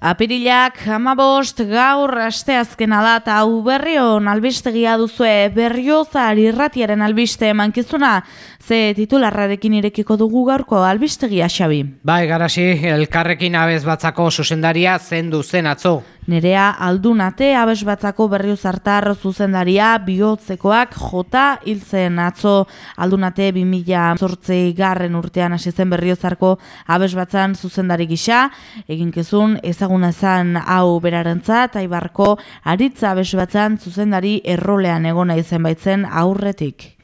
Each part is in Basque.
Apirilak hamabost gaur asteazkena da eta hau berrion albistegia duzue berriozar irratiaren albiste mankizuna ze titularrarekin irekiko dugu gaurko albistegia xabi. Bai, garasi, elkarrekin abez batzako zuzendaria zen atzo. Nerea aldunate abez batzako berriozartar zuzendaria bihotzekoak jota hiltzen atzo aldunate 2000 zortzei garren urtean hasi zen berriozarko abez batzan zuzendari gisa, eginkezun ezagun ezaguna zen hau berarentzat aibarko aritza besu batzan zuzendari errolean egona izen baitzen aurretik.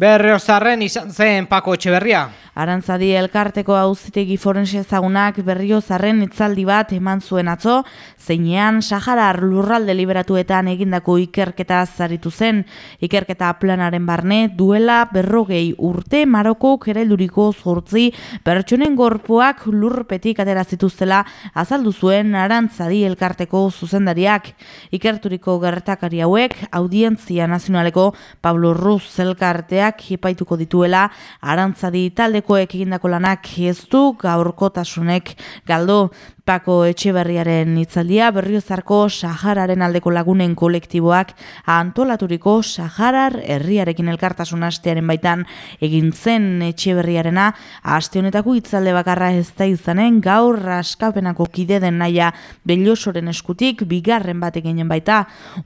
Berriozarren izan zen Pako Etxeberria. Arantzadi elkarteko auzitegi forense ezagunak berrio zarren itzaldi bat eman zuen atzo, zeinean Saharar lurralde liberatuetan egindako ikerketa zaritu zen. Ikerketa planaren barne duela berrogei urte Maroko kerelduriko zortzi pertsonen gorpuak lurpetik atera zituztela azaldu zuen Arantzadi elkarteko zuzendariak. Ikerturiko gertakari hauek audientzia nazionaleko Pablo Ruz elkarteak hipaituko dituela Arantzadi talde taldekoek egindako lanak ez du gaurkotasunek galdu Pako Etxeberriaren itzaldia berriozarko Sahararen aldeko lagunen kolektiboak antolaturiko Saharar herriarekin elkartasun astearen baitan egin zen Etxeberriarena. Aste honetako itzalde bakarra ez da izanen gaur raskapenako kide den naia bellosoren eskutik bigarren bat eginen baita.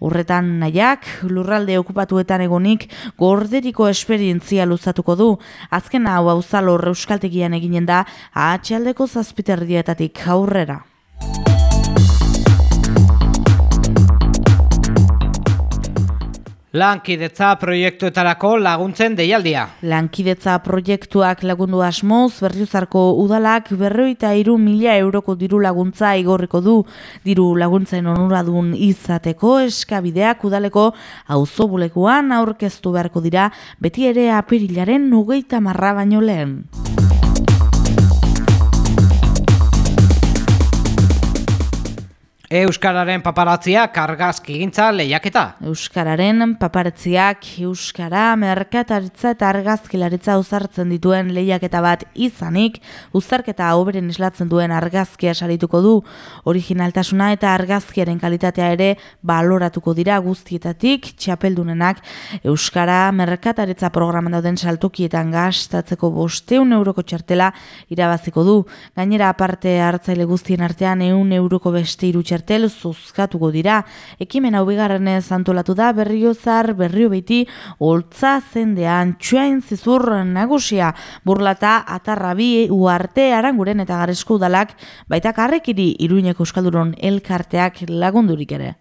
Urretan nahiak lurralde okupatuetan egonik gorderiko esperientzia luzatuko du. Azken hau hauzalo euskaltegian eginen da atxaldeko zazpiterdietatik aurre Lankidetza proiektuetarako laguntzen deialdia. Lankidetza proiektuak lagundu asmoz, berriozarko udalak berroita iru mila euroko diru laguntza igorriko du. Diru laguntzen onuradun izateko eskabideak udaleko auzobulekuan aurkeztu beharko dira beti ere apirilaren nugeita marra baino lehen. Euskararen paparatziak argazki gintza lehiaketa. Euskararen paparatziak Euskara merkataritza eta argazkilaritza uzartzen dituen lehiaketa bat izanik, uzarketa oberen islatzen duen argazkia sarituko du. Originaltasuna eta argazkiaren kalitatea ere baloratuko dira guztietatik txapeldunenak Euskara merkataritza programan dauden saltokietan gastatzeko bosteun euroko txartela irabaziko du. Gainera aparte hartzaile guztien artean eun euroko beste irutxartela txartel zuzkatuko dira. Ekimen hau bigarrenez antolatu da berriozar berrio beti holtza zendean txuain zizur nagusia burlata atarrabi uarte aranguren eta garesku dalak baita karrekiri iruineko euskalduron elkarteak lagundurik ere.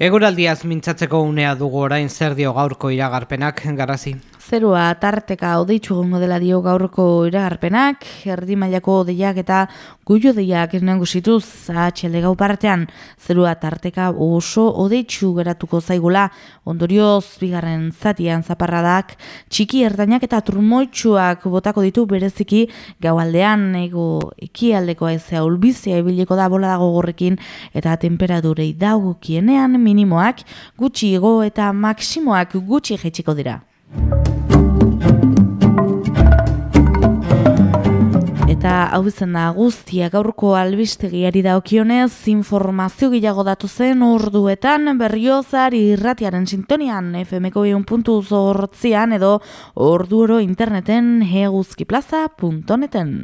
Eguraldiaz mintzatzeko unea dugu orain zer dio gaurko iragarpenak garazi. Zerua tarteka odeitzu gongo dela dio gaurko iragarpenak, erdi mailako odeiak eta guio deiak nagusituz atxelde gau partean, zerua tarteka oso odeitzu geratuko zaigula, ondorioz bigarren zatian zaparradak, txiki erdainak eta turmoitzuak botako ditu bereziki gaualdean. Ego ekialdeko aizea ulbizia ebiliko da bola dago gorrekin eta temperadurei daugukienean minimoak gutxi ego eta maksimoak gutxi jetxiko dira. Eta hau zen da guztia gaurko albistegiari daokionez informazio gehiago datu zen orduetan berriozar irratiaren sintonian FMko puntu zortzian edo orduoro interneten heguzkiplaza.neten.